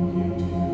you do.